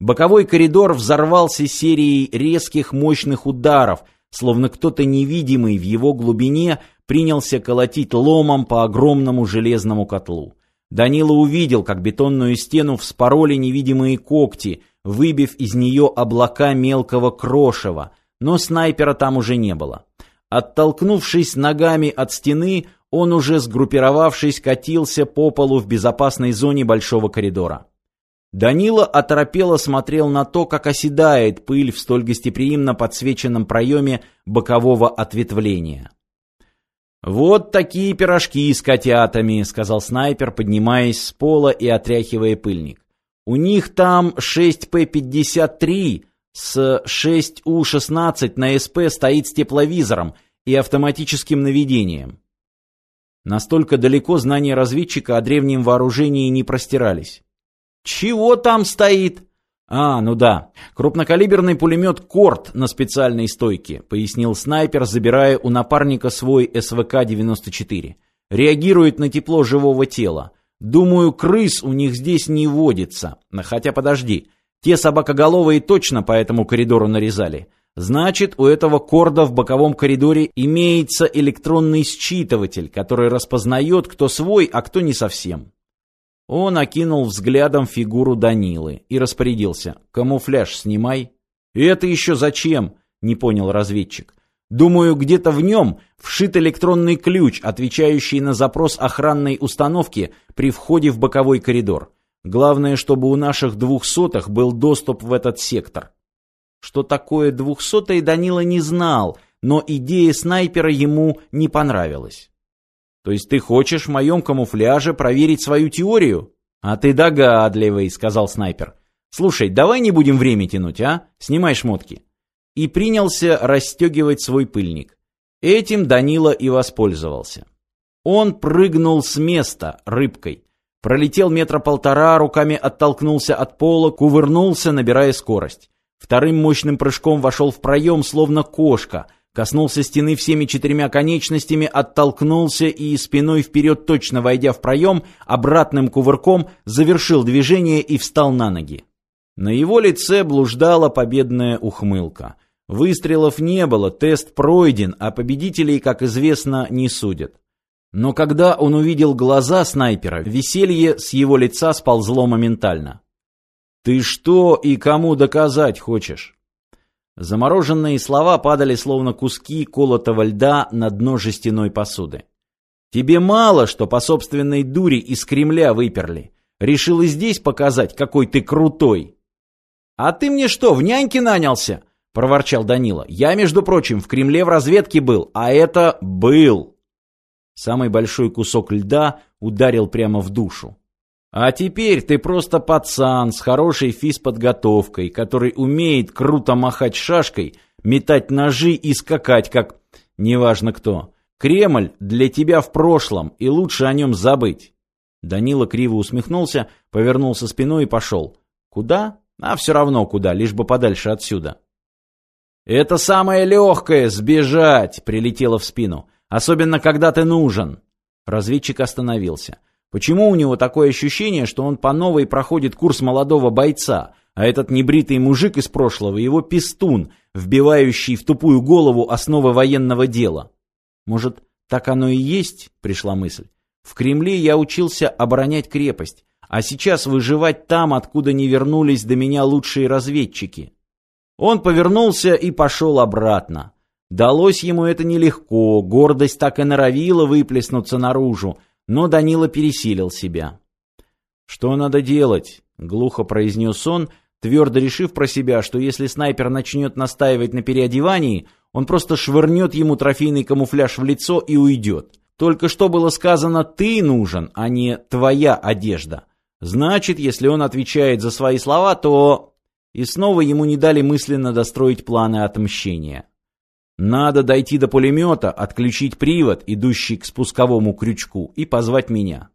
Боковой коридор взорвался серией резких мощных ударов, словно кто-то невидимый в его глубине принялся колотить ломом по огромному железному котлу. Данила увидел, как бетонную стену вспороли невидимые когти, выбив из нее облака мелкого крошева, но снайпера там уже не было. Оттолкнувшись ногами от стены, он уже сгруппировавшись катился по полу в безопасной зоне большого коридора. Данила оторопело смотрел на то, как оседает пыль в столь гостеприимно подсвеченном проеме бокового ответвления. «Вот такие пирожки с котятами», — сказал снайпер, поднимаясь с пола и отряхивая пыльник. «У них там 6П-53 с 6У-16 на СП стоит с тепловизором и автоматическим наведением». Настолько далеко знания разведчика о древнем вооружении не простирались. «Чего там стоит?» «А, ну да. Крупнокалиберный пулемет «Корт» на специальной стойке», — пояснил снайпер, забирая у напарника свой СВК-94. «Реагирует на тепло живого тела. Думаю, крыс у них здесь не водится. Хотя подожди, те собакоголовые точно по этому коридору нарезали. Значит, у этого корда в боковом коридоре имеется электронный считыватель, который распознает, кто свой, а кто не совсем. Он окинул взглядом фигуру Данилы и распорядился. «Камуфляж снимай». «И это еще зачем?» — не понял разведчик. «Думаю, где-то в нем вшит электронный ключ, отвечающий на запрос охранной установки при входе в боковой коридор. Главное, чтобы у наших двухсотых был доступ в этот сектор». Что такое двухсотый Данила не знал, но идея снайпера ему не понравилась. То есть ты хочешь в моем камуфляже проверить свою теорию? А ты догадливый, сказал снайпер. Слушай, давай не будем время тянуть, а? Снимай шмотки. И принялся расстегивать свой пыльник. Этим Данила и воспользовался. Он прыгнул с места рыбкой. Пролетел метра полтора, руками оттолкнулся от пола, кувырнулся, набирая скорость. Вторым мощным прыжком вошел в проем, словно кошка — коснулся стены всеми четырьмя конечностями, оттолкнулся и, спиной вперед точно войдя в проем, обратным кувырком завершил движение и встал на ноги. На его лице блуждала победная ухмылка. Выстрелов не было, тест пройден, а победителей, как известно, не судят. Но когда он увидел глаза снайпера, веселье с его лица сползло моментально. «Ты что и кому доказать хочешь?» Замороженные слова падали словно куски колотого льда на дно жестяной посуды. Тебе мало, что по собственной дуре из Кремля выперли. Решил и здесь показать, какой ты крутой. А ты мне что, в няньки нанялся? проворчал Данила. Я, между прочим, в Кремле в разведке был, а это был. Самый большой кусок льда ударил прямо в душу. А теперь ты просто пацан с хорошей физподготовкой, который умеет круто махать шашкой, метать ножи и скакать, как... неважно кто. Кремль для тебя в прошлом, и лучше о нем забыть. Данила криво усмехнулся, повернулся спиной и пошел. Куда? А все равно куда, лишь бы подальше отсюда. «Это самое легкое — сбежать!» — прилетело в спину. «Особенно, когда ты нужен!» Разведчик остановился. Почему у него такое ощущение, что он по новой проходит курс молодого бойца, а этот небритый мужик из прошлого его пистун, вбивающий в тупую голову основы военного дела? Может, так оно и есть, пришла мысль. В Кремле я учился оборонять крепость, а сейчас выживать там, откуда не вернулись до меня лучшие разведчики. Он повернулся и пошел обратно. Далось ему это нелегко, гордость так и норовила выплеснуться наружу, но Данила пересилил себя. «Что надо делать?» — глухо произнес он, твердо решив про себя, что если снайпер начнет настаивать на переодевании, он просто швырнет ему трофейный камуфляж в лицо и уйдет. Только что было сказано «ты нужен», а не «твоя одежда». Значит, если он отвечает за свои слова, то... И снова ему не дали мысленно достроить планы отмщения. Надо дойти до пулемета, отключить привод, идущий к спусковому крючку, и позвать меня.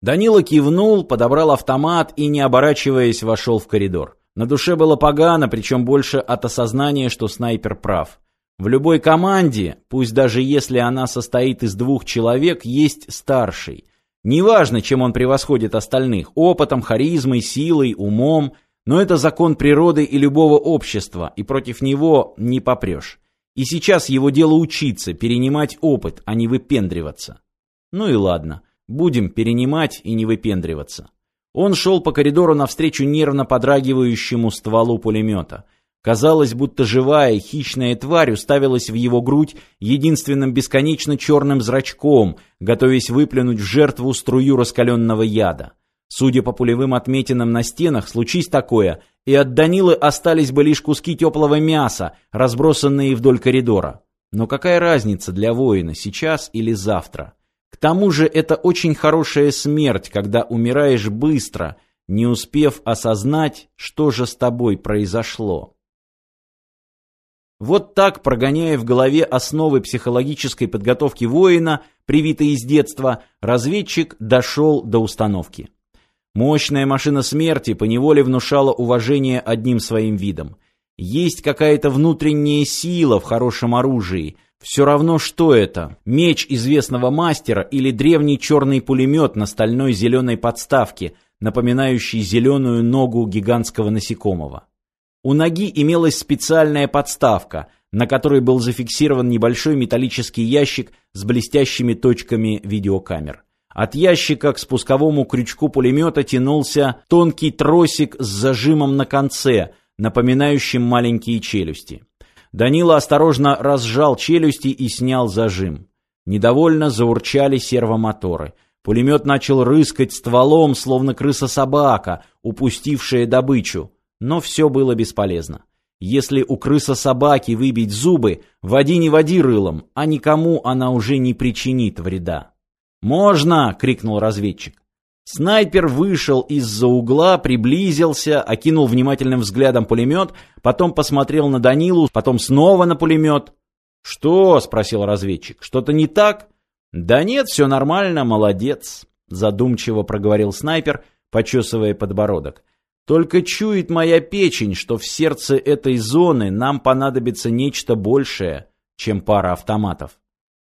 Данила кивнул, подобрал автомат и, не оборачиваясь, вошел в коридор. На душе было погано, причем больше от осознания, что снайпер прав. В любой команде, пусть даже если она состоит из двух человек, есть старший. Неважно, чем он превосходит остальных – опытом, харизмой, силой, умом – Но это закон природы и любого общества, и против него не попрешь. И сейчас его дело учиться, перенимать опыт, а не выпендриваться. Ну и ладно, будем перенимать и не выпендриваться. Он шел по коридору навстречу нервно подрагивающему стволу пулемета. Казалось, будто живая хищная тварь уставилась в его грудь единственным бесконечно черным зрачком, готовясь выплюнуть в жертву струю раскаленного яда. Судя по пулевым отметинам на стенах, случись такое, и от Данилы остались бы лишь куски теплого мяса, разбросанные вдоль коридора. Но какая разница для воина, сейчас или завтра? К тому же это очень хорошая смерть, когда умираешь быстро, не успев осознать, что же с тобой произошло. Вот так, прогоняя в голове основы психологической подготовки воина, привитые из детства, разведчик дошел до установки. Мощная машина смерти поневоле внушала уважение одним своим видом. Есть какая-то внутренняя сила в хорошем оружии. Все равно, что это – меч известного мастера или древний черный пулемет на стальной зеленой подставке, напоминающий зеленую ногу гигантского насекомого. У ноги имелась специальная подставка, на которой был зафиксирован небольшой металлический ящик с блестящими точками видеокамер. От ящика к спусковому крючку пулемета тянулся тонкий тросик с зажимом на конце, напоминающим маленькие челюсти. Данила осторожно разжал челюсти и снял зажим. Недовольно заурчали сервомоторы. Пулемет начал рыскать стволом, словно крыса-собака, упустившая добычу. Но все было бесполезно. Если у крыса-собаки выбить зубы, води не води рылом, а никому она уже не причинит вреда. «Можно!» — крикнул разведчик. Снайпер вышел из-за угла, приблизился, окинул внимательным взглядом пулемет, потом посмотрел на Данилу, потом снова на пулемет. «Что?» — спросил разведчик. «Что-то не так?» «Да нет, все нормально, молодец», — задумчиво проговорил снайпер, почесывая подбородок. «Только чует моя печень, что в сердце этой зоны нам понадобится нечто большее, чем пара автоматов».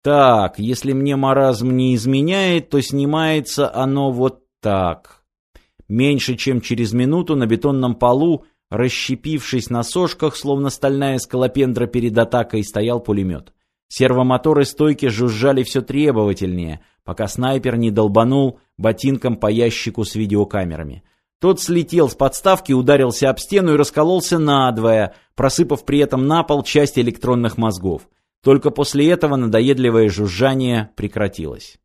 Так, если мне маразм не изменяет, то снимается оно вот так. Меньше чем через минуту на бетонном полу, расщепившись на сошках, словно стальная скалопендра перед атакой, стоял пулемет. Сервомоторы стойки жужжали все требовательнее, пока снайпер не долбанул ботинком по ящику с видеокамерами. Тот слетел с подставки, ударился об стену и раскололся надвое, просыпав при этом на пол часть электронных мозгов. Только после этого надоедливое жужжание прекратилось.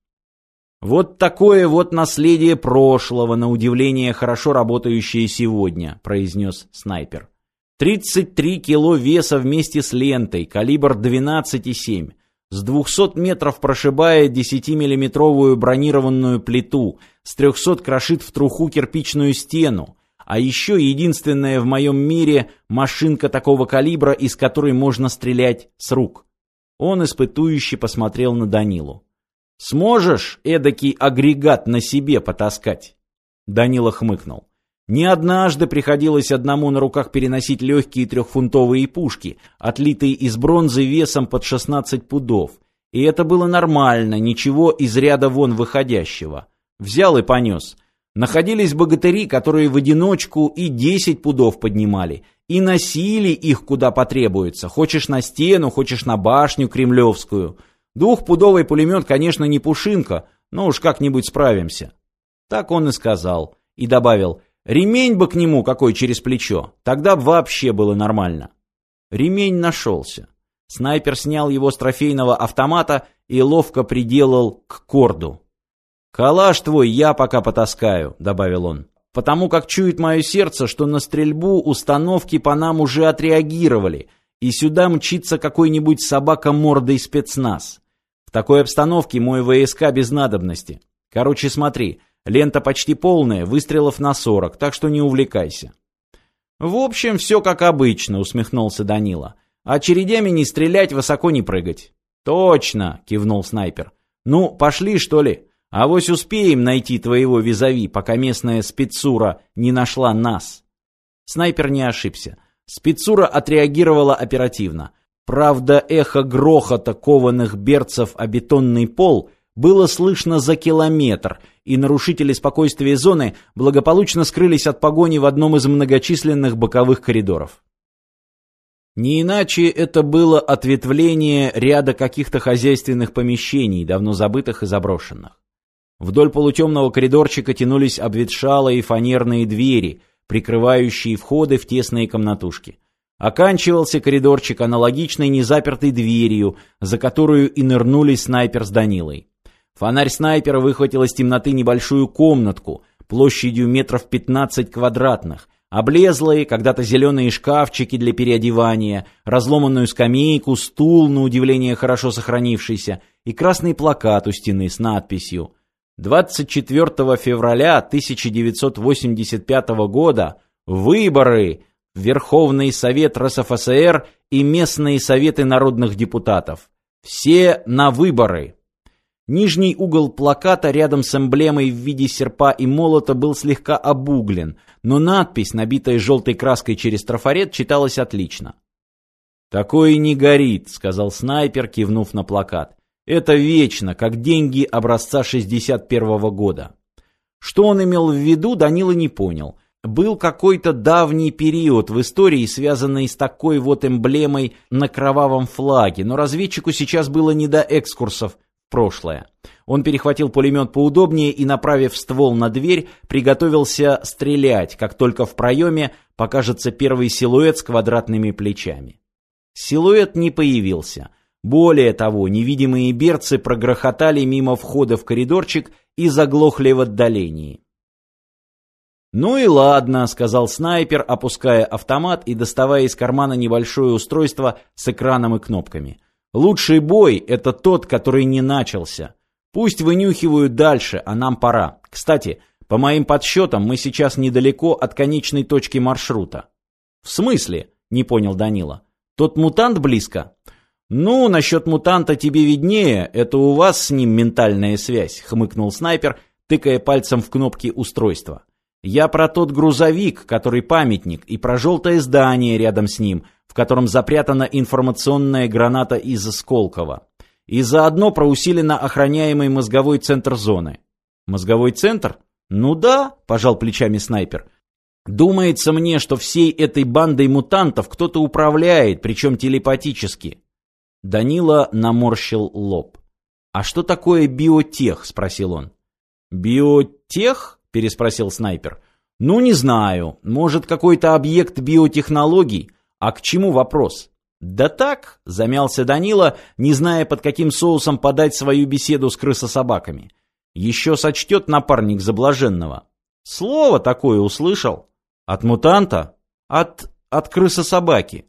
«Вот такое вот наследие прошлого, на удивление хорошо работающее сегодня», — произнес снайпер. «33 кило веса вместе с лентой, калибр 12,7. С 200 метров прошибает 10-миллиметровую бронированную плиту, с 300 крошит в труху кирпичную стену. А еще единственная в моем мире машинка такого калибра, из которой можно стрелять с рук». Он испытующе посмотрел на Данилу. «Сможешь эдакий агрегат на себе потаскать?» Данила хмыкнул. Не однажды приходилось одному на руках переносить легкие трехфунтовые пушки, отлитые из бронзы весом под 16 пудов. И это было нормально, ничего из ряда вон выходящего. Взял и понес. Находились богатыри, которые в одиночку и 10 пудов поднимали, и носили их куда потребуется. Хочешь на стену, хочешь на башню кремлевскую. Двухпудовый пулемет, конечно, не пушинка, но уж как-нибудь справимся. Так он и сказал. И добавил, ремень бы к нему какой через плечо, тогда б вообще было нормально. Ремень нашелся. Снайпер снял его с трофейного автомата и ловко приделал к корду. «Калаш твой я пока потаскаю», — добавил он потому как чует мое сердце, что на стрельбу установки по нам уже отреагировали, и сюда мчится какой-нибудь собака мордой спецназ. В такой обстановке мой ВСК без надобности. Короче, смотри, лента почти полная, выстрелов на 40, так что не увлекайся. В общем, все как обычно, усмехнулся Данила. Очередями не стрелять, высоко не прыгать. Точно, кивнул снайпер. Ну, пошли, что ли? А вось успеем найти твоего визави, пока местная спецура не нашла нас. Снайпер не ошибся. Спецура отреагировала оперативно. Правда, эхо грохота кованых берцев о бетонный пол было слышно за километр, и нарушители спокойствия зоны благополучно скрылись от погони в одном из многочисленных боковых коридоров. Не иначе это было ответвление ряда каких-то хозяйственных помещений, давно забытых и заброшенных. Вдоль полутемного коридорчика тянулись обветшалые фанерные двери, прикрывающие входы в тесные комнатушки. Оканчивался коридорчик аналогичной незапертой дверью, за которую и нырнули снайпер с Данилой. Фонарь снайпера выхватил из темноты небольшую комнатку, площадью метров 15 квадратных, облезлые, когда-то зеленые шкафчики для переодевания, разломанную скамейку, стул, на удивление хорошо сохранившийся, и красный плакат у стены с надписью 24 февраля 1985 года выборы Верховный Совет РСФСР и местные советы народных депутатов. Все на выборы. Нижний угол плаката рядом с эмблемой в виде серпа и молота был слегка обуглен, но надпись, набитая желтой краской через трафарет, читалась отлично. «Такое не горит», — сказал снайпер, кивнув на плакат. «Это вечно, как деньги образца 61-го года». Что он имел в виду, Данила не понял. Был какой-то давний период в истории, связанный с такой вот эмблемой на кровавом флаге, но разведчику сейчас было не до экскурсов в прошлое. Он перехватил пулемет поудобнее и, направив ствол на дверь, приготовился стрелять, как только в проеме покажется первый силуэт с квадратными плечами. Силуэт не появился. Более того, невидимые берцы прогрохотали мимо входа в коридорчик и заглохли в отдалении. «Ну и ладно», — сказал снайпер, опуская автомат и доставая из кармана небольшое устройство с экраном и кнопками. «Лучший бой — это тот, который не начался. Пусть вынюхивают дальше, а нам пора. Кстати, по моим подсчетам, мы сейчас недалеко от конечной точки маршрута». «В смысле?» — не понял Данила. «Тот мутант близко?» «Ну, насчет мутанта тебе виднее, это у вас с ним ментальная связь», — хмыкнул снайпер, тыкая пальцем в кнопки устройства. Я про тот грузовик, который памятник, и про желтое здание рядом с ним, в котором запрятана информационная граната из Сколково. И заодно про усиленно охраняемый мозговой центр зоны. Мозговой центр? Ну да, пожал плечами снайпер. Думается мне, что всей этой бандой мутантов кто-то управляет, причем телепатически. Данила наморщил лоб. А что такое биотех? спросил он. Биотех? — переспросил снайпер. «Ну, не знаю. Может, какой-то объект биотехнологий? А к чему вопрос?» «Да так», — замялся Данила, не зная, под каким соусом подать свою беседу с крысособаками. «Еще сочтет напарник заблаженного». «Слово такое услышал?» «От мутанта?» «От... от крысособаки».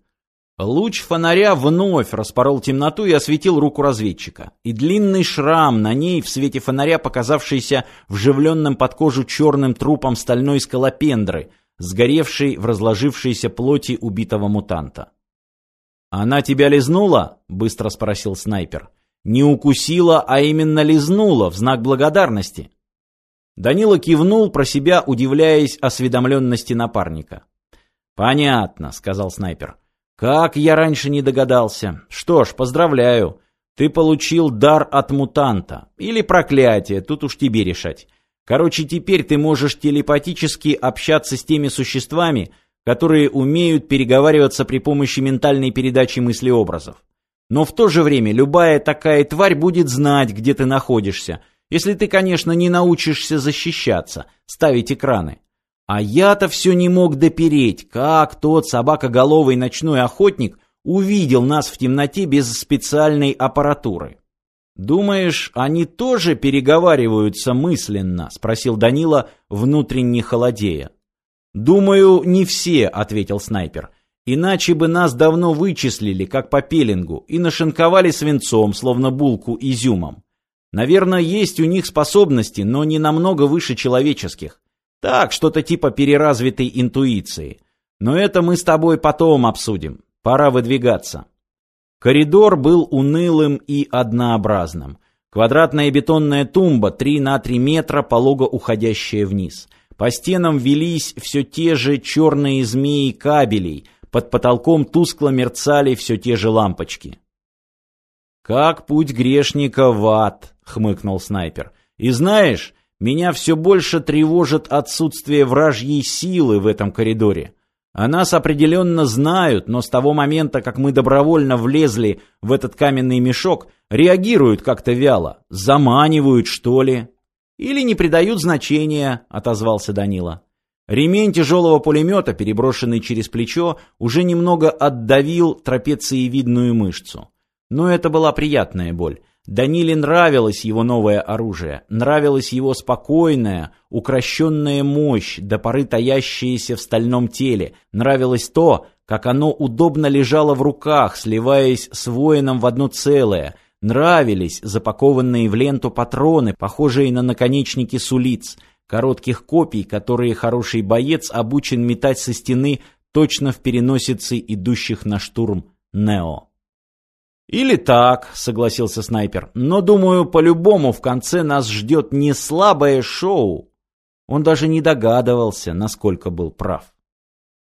Луч фонаря вновь распорол темноту и осветил руку разведчика. И длинный шрам на ней в свете фонаря, показавшийся вживленным под кожу черным трупом стальной скалопендры, сгоревшей в разложившейся плоти убитого мутанта. «Она тебя лизнула?» — быстро спросил снайпер. «Не укусила, а именно лизнула, в знак благодарности». Данила кивнул про себя, удивляясь осведомленности напарника. «Понятно», — сказал снайпер. Как я раньше не догадался. Что ж, поздравляю. Ты получил дар от мутанта. Или проклятие, тут уж тебе решать. Короче, теперь ты можешь телепатически общаться с теми существами, которые умеют переговариваться при помощи ментальной передачи мыслеобразов. Но в то же время любая такая тварь будет знать, где ты находишься, если ты, конечно, не научишься защищаться, ставить экраны. А я-то все не мог допереть, как тот собакоголовый ночной охотник увидел нас в темноте без специальной аппаратуры. «Думаешь, они тоже переговариваются мысленно?» — спросил Данила, внутренне холодея. «Думаю, не все», — ответил снайпер. «Иначе бы нас давно вычислили, как по пеленгу, и нашинковали свинцом, словно булку изюмом. Наверное, есть у них способности, но не намного выше человеческих. Так, что-то типа переразвитой интуиции. Но это мы с тобой потом обсудим. Пора выдвигаться. Коридор был унылым и однообразным. Квадратная бетонная тумба 3 на 3 метра, полого уходящая вниз. По стенам велись все те же черные змеи кабелей, под потолком тускло мерцали все те же лампочки. «Как путь грешника в ад», хмыкнул снайпер. И знаешь, меня все больше тревожит отсутствие вражьей силы в этом коридоре. О нас определенно знают, но с того момента, как мы добровольно влезли в этот каменный мешок, реагируют как-то вяло. Заманивают, что ли? Или не придают значения, отозвался Данила. Ремень тяжелого пулемета, переброшенный через плечо, уже немного отдавил трапециевидную мышцу. Но это была приятная боль. Даниле нравилось его новое оружие, нравилась его спокойная, укращенная мощь, до поры таящаяся в стальном теле, нравилось то, как оно удобно лежало в руках, сливаясь с воином в одно целое, нравились запакованные в ленту патроны, похожие на наконечники сулиц, коротких копий, которые хороший боец обучен метать со стены точно в переносице идущих на штурм Нео. «Или так», — согласился снайпер. «Но, думаю, по-любому в конце нас ждет не слабое шоу». Он даже не догадывался, насколько был прав.